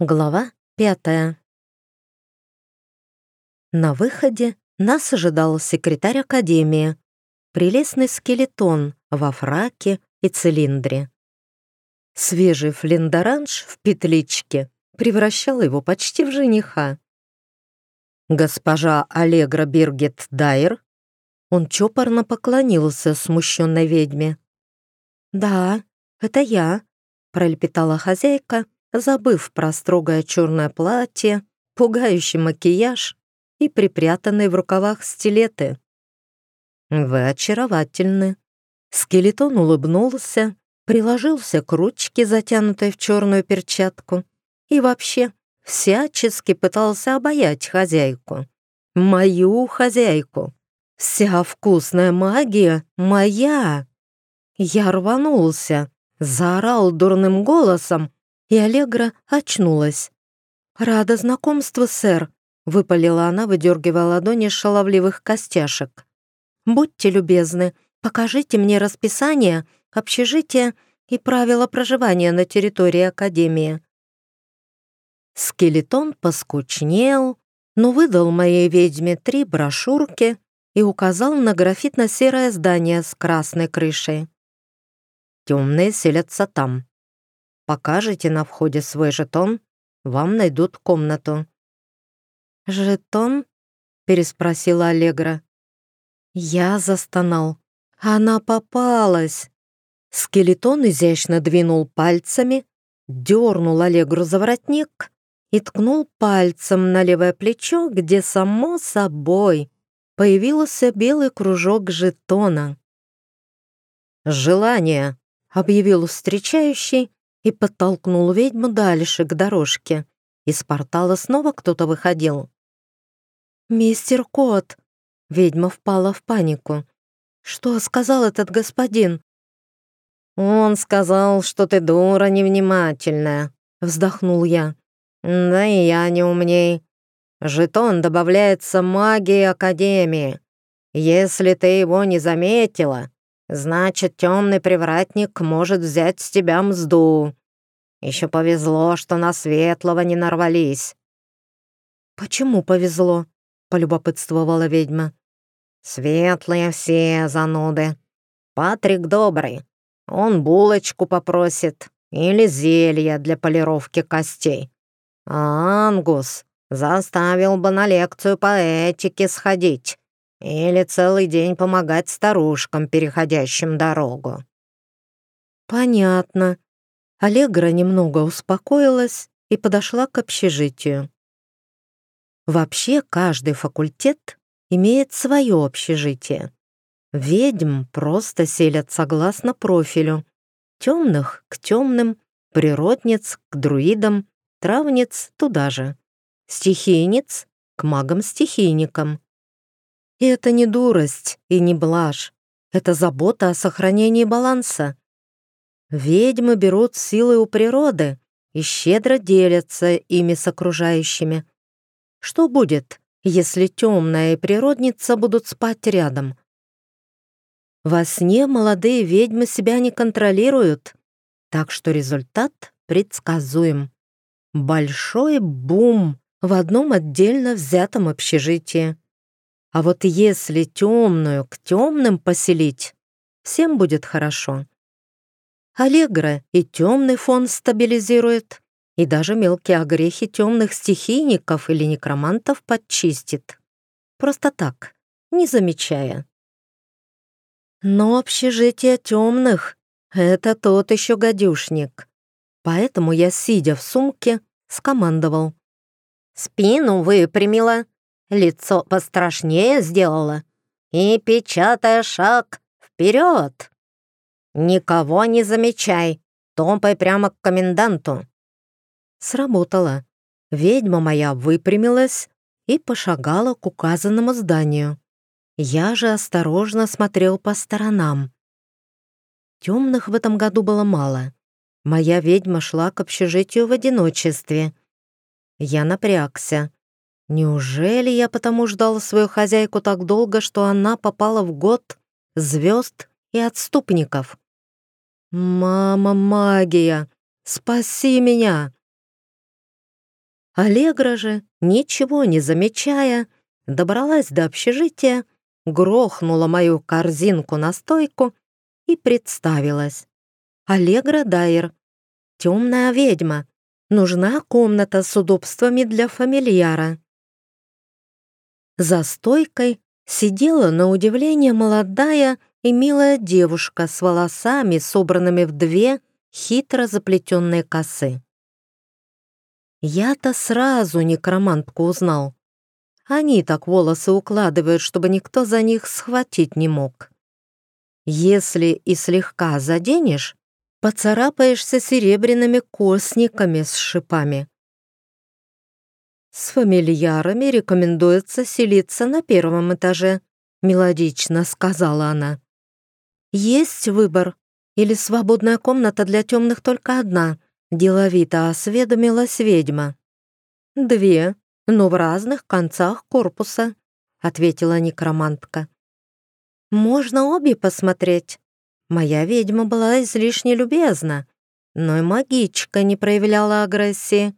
Глава пятая. На выходе нас ожидал секретарь академии, прелестный скелетон во фраке и цилиндре. Свежий флиндоранж в петличке превращал его почти в жениха. «Госпожа Аллегра Биргет Дайер?» Он чопорно поклонился смущенной ведьме. «Да, это я», — пролепетала хозяйка, забыв про строгое черное платье, пугающий макияж и припрятанные в рукавах стилеты. «Вы очаровательны». Скелетон улыбнулся, приложился к ручке, затянутой в черную перчатку, и вообще всячески пытался обаять хозяйку. Мою хозяйку. Вся вкусная магия моя. Я рванулся, заорал дурным голосом, и Аллегра очнулась. «Рада знакомству, сэр», — выпалила она, выдергивая ладони шаловливых костяшек. «Будьте любезны, покажите мне расписание, общежитие и правила проживания на территории Академии». Скелетон поскучнел, но выдал моей ведьме три брошюрки и указал на графитно-серое здание с красной крышей. «Темные селятся там», Покажете на входе свой жетон, вам найдут комнату». «Жетон?» — переспросила Аллегра. Я застонал. Она попалась. Скелетон изящно двинул пальцами, дернул Аллегру за воротник и ткнул пальцем на левое плечо, где, само собой, появился белый кружок жетона. «Желание», — объявил встречающий и подтолкнул ведьму дальше, к дорожке. Из портала снова кто-то выходил. «Мистер Кот!» Ведьма впала в панику. «Что сказал этот господин?» «Он сказал, что ты дура невнимательная», — вздохнул я. «Да и я не умней. Жетон добавляется магией Академии. Если ты его не заметила, Значит, темный привратник может взять с тебя мзду. Еще повезло, что на светлого не нарвались». «Почему повезло?» — полюбопытствовала ведьма. «Светлые все зануды. Патрик добрый. Он булочку попросит или зелье для полировки костей. А Ангус заставил бы на лекцию по этике сходить. Или целый день помогать старушкам, переходящим дорогу». «Понятно». Аллегра немного успокоилась и подошла к общежитию. Вообще, каждый факультет имеет свое общежитие. Ведьм просто селят согласно профилю. Темных — к темным, природниц — к друидам, травниц — туда же. Стихийниц — к магам-стихийникам. И это не дурость и не блажь. Это забота о сохранении баланса. Ведьмы берут силы у природы и щедро делятся ими с окружающими. Что будет, если темная и природница будут спать рядом? Во сне молодые ведьмы себя не контролируют, так что результат предсказуем. Большой бум в одном отдельно взятом общежитии. А вот если темную к темным поселить, всем будет хорошо. Аллегра и темный фон стабилизирует, и даже мелкие огрехи темных стихийников или некромантов подчистит. Просто так, не замечая. Но общежитие темных — это тот еще гадюшник. Поэтому я, сидя в сумке, скомандовал. «Спину выпрямила, лицо пострашнее сделала и, печатая шаг, вперед. Никого не замечай, топай прямо к коменданту. Сработало. Ведьма моя выпрямилась и пошагала к указанному зданию. Я же осторожно смотрел по сторонам. Темных в этом году было мало. Моя ведьма шла к общежитию в одиночестве. Я напрягся. Неужели я потому ждал свою хозяйку так долго, что она попала в год звезд и отступников? «Мама магия, спаси меня!» Аллегра же, ничего не замечая, добралась до общежития, грохнула мою корзинку на стойку и представилась. Аллегра Дайер, темная ведьма, нужна комната с удобствами для фамильяра. За стойкой сидела на удивление молодая и милая девушка с волосами, собранными в две хитро заплетенные косы. Я-то сразу некромантку узнал. Они так волосы укладывают, чтобы никто за них схватить не мог. Если и слегка заденешь, поцарапаешься серебряными косниками с шипами. С фамильярами рекомендуется селиться на первом этаже, мелодично сказала она. Есть выбор или свободная комната для темных только одна, деловито осведомилась ведьма. Две, но в разных концах корпуса, ответила некромантка. Можно обе посмотреть. Моя ведьма была излишне любезна, но и магичка не проявляла агрессии.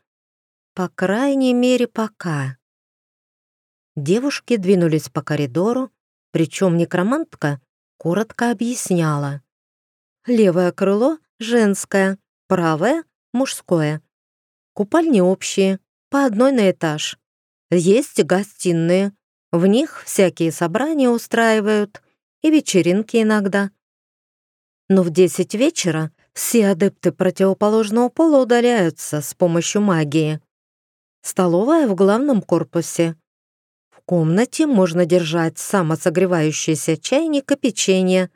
По крайней мере, пока. Девушки двинулись по коридору, причем некромантка коротко объясняла. Левое крыло — женское, правое — мужское. Купальни общие, по одной на этаж. Есть гостиные, в них всякие собрания устраивают и вечеринки иногда. Но в десять вечера все адепты противоположного пола удаляются с помощью магии. Столовая в главном корпусе. В комнате можно держать самосогревающийся чайник и печенье,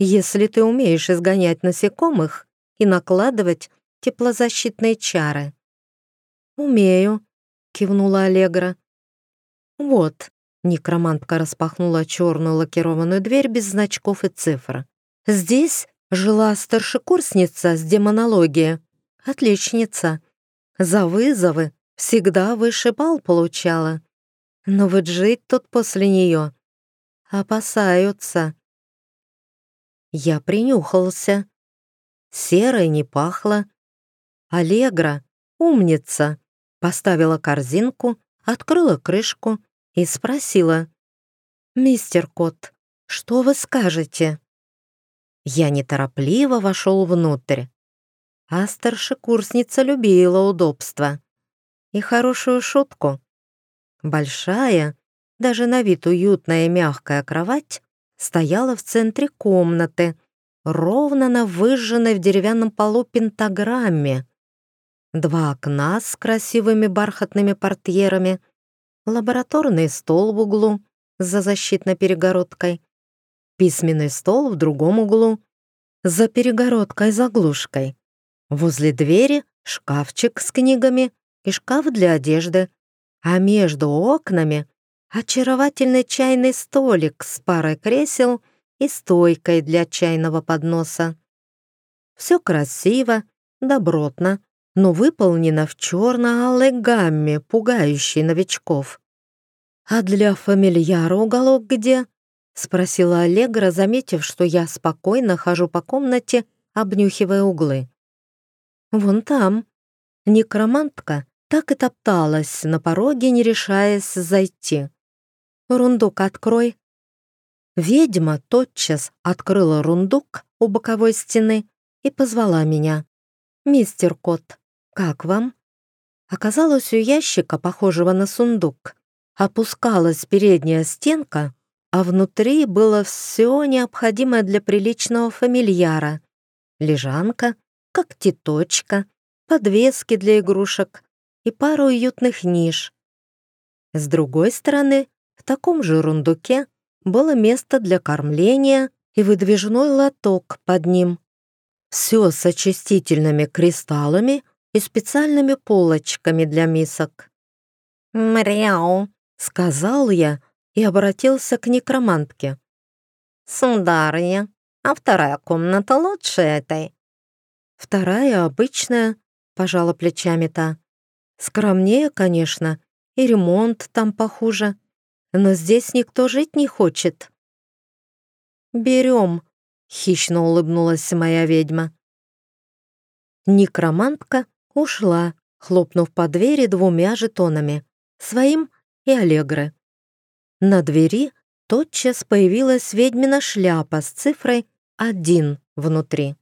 если ты умеешь изгонять насекомых и накладывать теплозащитные чары. «Умею», — кивнула Аллегра. «Вот», — некромантка распахнула черную лакированную дверь без значков и цифр. «Здесь жила старшекурсница с демонологии. Отличница. За вызовы Всегда выше бал получала. Но вот жить тут после нее опасаются. Я принюхался. Серой не пахло. Аллегра, умница, поставила корзинку, открыла крышку и спросила. «Мистер Кот, что вы скажете?» Я неторопливо вошел внутрь. А старшекурсница любила удобство и хорошую шутку. Большая, даже на вид уютная и мягкая кровать стояла в центре комнаты, ровно на выжженной в деревянном полу пентаграмме. Два окна с красивыми бархатными портьерами, лабораторный стол в углу за защитной перегородкой, письменный стол в другом углу, за перегородкой-заглушкой. Возле двери шкафчик с книгами и шкаф для одежды, а между окнами очаровательный чайный столик с парой кресел и стойкой для чайного подноса. Все красиво, добротно, но выполнено в черно-алой гамме, пугающей новичков. «А для фамильяра уголок где?» — спросила Аллегра, заметив, что я спокойно хожу по комнате, обнюхивая углы. «Вон там». Некромантка так и топталась на пороге, не решаясь зайти. «Рундук открой». Ведьма тотчас открыла рундук у боковой стены и позвала меня. «Мистер Кот, как вам?» Оказалось, у ящика, похожего на сундук, опускалась передняя стенка, а внутри было все необходимое для приличного фамильяра. Лежанка, когтеточка, подвески для игрушек, и пару уютных ниш. С другой стороны, в таком же рундуке было место для кормления и выдвижной лоток под ним. Все с очистительными кристаллами и специальными полочками для мисок. «Мряу», — сказал я и обратился к некромантке. «Сударыня, а вторая комната лучше этой?» «Вторая обычная», — пожала плечами та. Скромнее, конечно, и ремонт там похуже, но здесь никто жить не хочет. «Берем», — хищно улыбнулась моя ведьма. Некромантка ушла, хлопнув по двери двумя жетонами, своим и Аллегры. На двери тотчас появилась ведьмина шляпа с цифрой «один» внутри.